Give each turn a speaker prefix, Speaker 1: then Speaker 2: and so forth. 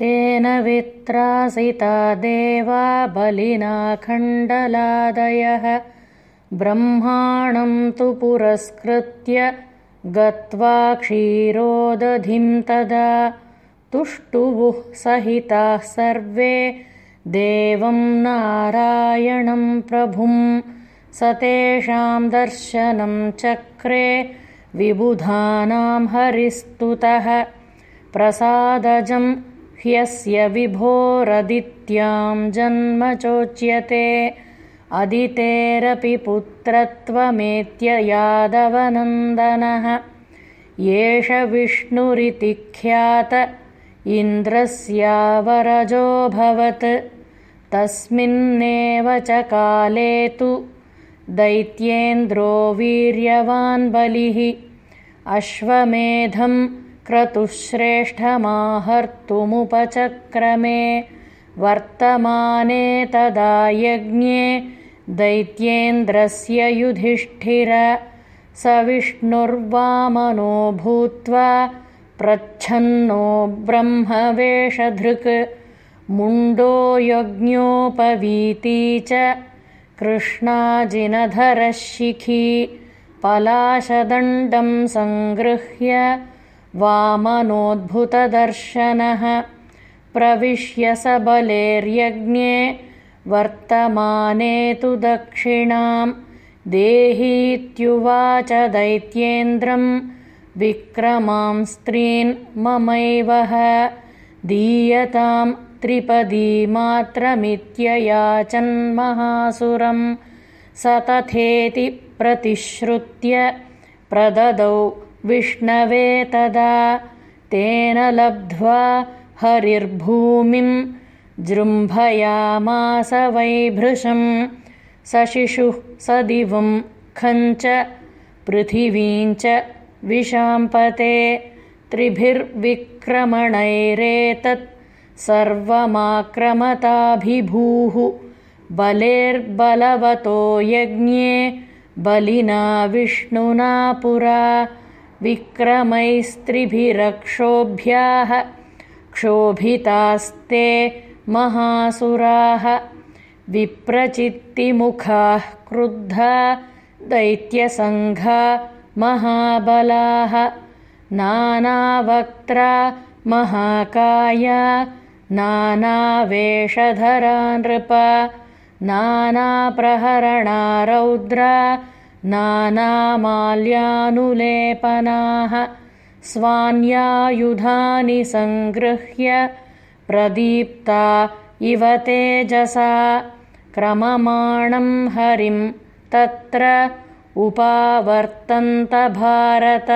Speaker 1: तेन वित्रासिता देवा बलिना खण्डलादयः। ब्रह्माणं तु पुरस्कृत्य गत्वा क्षीरोदधिं तदा। तुष्टुवुः सहिताः सर्वे देवं नारायणं प्रभुं। स तेषां दर्शनं चक्रे विबुधानां हरिस्तुतः। प्रसादजं ह्यस्य विभोरदित्यां जन्म चोच्यते अदितेरपि पुत्रत्वमेत्य यादवनन्दनः। एष विष्णुरिति ख्यात इन्द्रस्यावरजोऽभवत्। तस्मिन्नेव च काले तु दैत्येन्द्रो वीर्यवान् बलिः। अश्वमेधं क्रतुश्रेष्ठमाहर्तुमुपचक्रमे वर्तमाने तदा यज्ञे दैत्येन्द्रस्य युधिष्ठिर स विष्णुर्वामनो भूत्वा प्रच्छन्नो ब्रह्मवेषधृक् मुण्डो यज्ञोपवीती च कृष्णाजिनधरः शिखी पलाशदण्डं सङ्गृह्य वामनोद्भुतदर्शनः प्रविश्य सबलेर्यज्ञे वर्तमाने तु दक्षिणां देहीत्युवाच दैत्येन्द्रं विक्रमां स्त्रीन् ममैवह दीयतां त्रिपदीमात्रमित्ययाचन्महासुरं स तथेति प्रतिश्रुत्य प्रददौ विष्णवे तदा तेन लब्ध्वा हरिर्भूमिं जृम्भयामास वैभृशं स शिशुः स दिवं खञ्च पृथिवीञ्च विशाम्पते त्रिभिर्विक्रमणैरेतत् सर्वमाक्रमताभिभूः बलेर्बलवतो यज्ञे बलिना विष्णुना पुरा विक्रमैस्त्रिभिरक्षोभ्याः क्षोभितास्ते महासुराः विप्रचित्तिमुखाः क्रुद्धा दैत्यसङ्घा महाबलाः नानावक्त्रा महाकाया नानावेषधरा नृप नानाप्रहरणा रौद्रा नानामाल्यानुलेपनाः स्वान्यायुधानि सङ्गृह्य प्रदीप्ता इव तेजसा। क्रममाणं हरिं तत्र उपावर्तन्त भारत